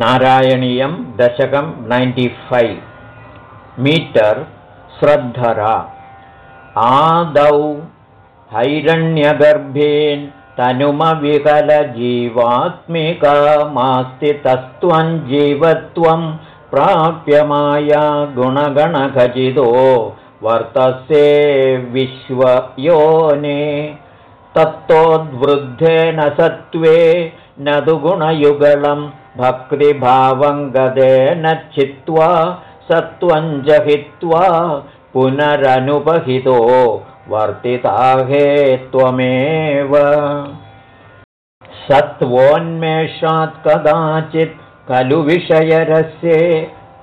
नारायणीयं दशकं ninety five metre श्रद्धरा। आदौ हैरण्यगर्भेन् तनुमविकलजीवात्मिकमास्ति तस्त्वं जीवत्वं प्राप्यमाया गुणगणखचितो वर्तसे विश्वयोने। तत्तोद्वृद्धेन सत्त्वे न तु गुणयुगलं भक्तिभावं गदेन चित्वा सत्त्वं जहित्वा पुनरनुपहितो वर्तिताहे त्वमेव। सत्त्वोन्मेषात् कदाचित् खलु विषयरस्ये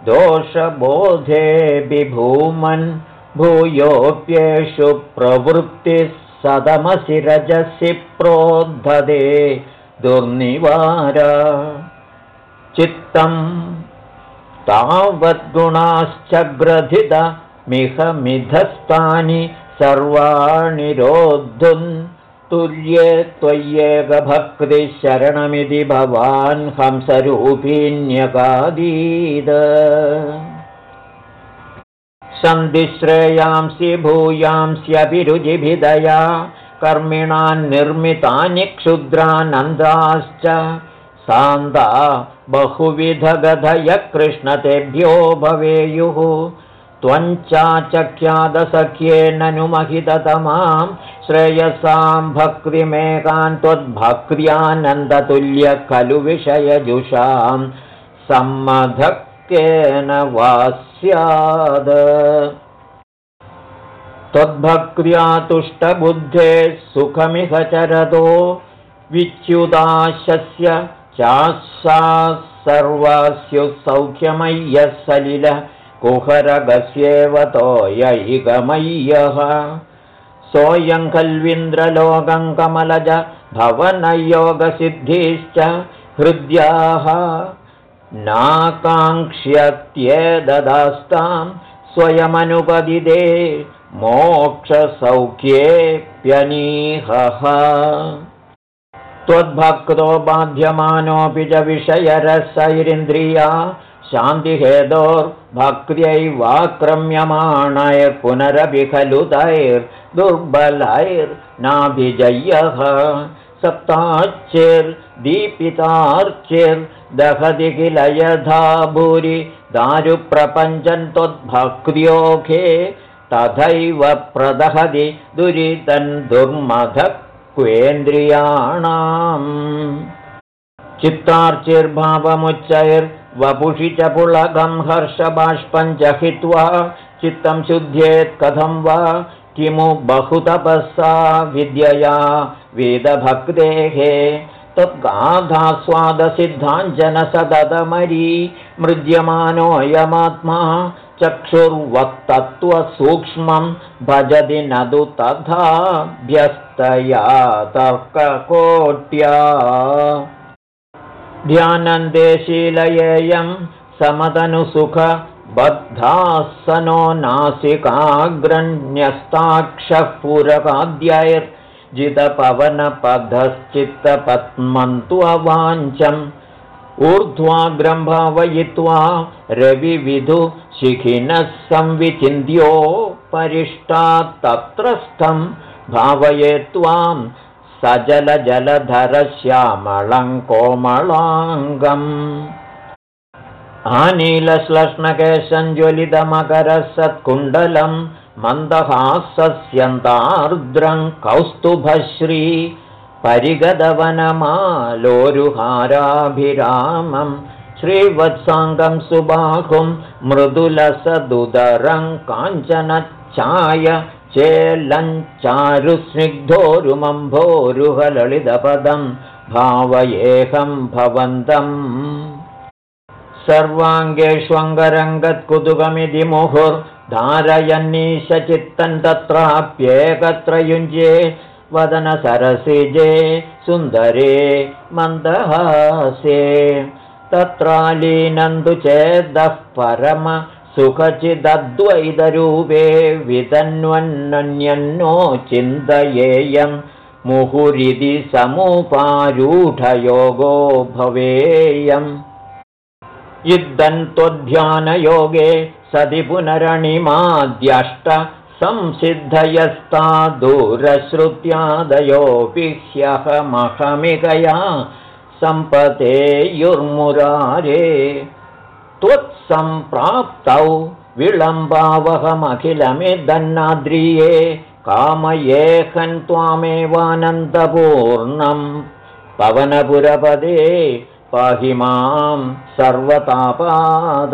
दोषबोधे विभूमन् भूयोऽप्येषु प्रवृत्तिः सदमसि रजसि प्रोद्धते दुर्निवार चित्तं तावद्गुणाश्च ग्रथितमिहमिधस्तानि सर्वाणि रोद्धुं तुल्ये त्वय्येकभक्तिशरणमिति भवान् हंसरूपिण्यकादीद सन्धिश्रेयांसि भूयांस्यभिरुचिभिदया कर्मिणान्निर्मितानि क्षुद्रानन्दाश्च सान्दा बहुविधगधय कृष्णतेभ्यो भवेयुः त्वञ्चाचख्यादसख्येननुमहिततमां श्रेयसां भक्तिमेकान् त्वद्भक्र्यानन्दतुल्य खलु विषयजुषां सम्मधक्येन वा स्यात् त्वद्भक्र्या तुष्टबुद्धे सुखमिह चरतो विच्युदाशस्य चासा सर्वास्युः सौख्यमय्यः सलिल कुहरगस्येव तोयैकमय्यः सोऽयं खल्विन्द्रलोकं कमलज भवनयोगसिद्धिश्च हृद्याः। नाकाङ्क्ष्यत्येददास्तां स्वयमनुपदिदे मोक्षसौख्येऽप्यनीहः त्वद्भक्तो बाध्यमानोऽपि च विषयरसैरिन्द्रिया शान्तिहेतोर्भक्त्यैवाक्रम्यमाणैर्पुनरपि खलु तैर्दुर्बलैर्नाभिजय्यः सप्ताच्चिर्दीपितार्चिर्दहति किल यथा भूरि दारुप्रपञ्चन् त्वद्भक्त्योखे तथैव प्रदहति दुरितन् क्वेन्द्रियाणाम् चित्तार्चिर्भावमुच्चैर् वपुषि च पुलगं हर्षबाष्पं जहित्वा चित्तं शुद्ध्येत् कथं वा किमु बहुतपःसा विद्यया वेदभक्तेः तद्गाधास्वादसिद्धाञ्जनसदमरी मृज्यमानोऽयमात्मा चक्षुर्वक्तत्वसूक्ष्मं भजति न तु तथाभ्यस्तया तर्ककोट्या। ध्यानन्दे शीलयेयं समतनुसुखबद्धासनो नासिकाग्रण्यस्ताक्षः पुरकाद्यैर्जितपवनपथश्चित्तपद्मन्तु अवाञ्चम् ऊर्ध्वाग्रं भावयित्वा रविविधु शिखिनः संविचिन्त्यो परिष्टात्तत्रस्थं भावये त्वाम् सजलजलधरश्यामलं कोमलाङ्गम्। आनीलश्लष्णकेशञ्ज्वलितमकरः सत्कुण्डलं मन्दहासस्यन्तार्द्रं कौस्तुभश्री परिगतवनमालोरुहाराभिरामं श्रीवत्साङ्गं सुबाहुं मृदुलसदुदरं काञ्चनच्छाय चेल्लञ्चारुस्निग्धोरुमम्भोरुहललितपदं भावयेहं भवन्तम् सर्वाङ्गेष्वङ्गरङ्गत्कुतुकमिति मुहुर्धारयन्नीशचित्तं तत्राप्येकत्र युञ्जे वदनसरसिजे सुन्दरे मन्दहासे। तत्रालीनन्तु चेदः परम सुखचिदद्वैतरूपे वितन्वन्नन्यन्नो चिन्तयेयं मुहुरिति समुपारूढयोगो भवेयम्। इदन्त्वध्यानयोगे सति पुनरणिमाद्यष्ट संसिद्धयस्ता दूरश्रुत्यादयोऽपि ह्यहमहमिकया सम्पतेयुर्मुरारे त्वत्सम्प्राप्तौ विलम्बावहमखिलमिदन्नाद्रिये कामयेहन् त्वामेवानन्दपूर्णं पवनपुरपदे पाहि मां सर्वतापाद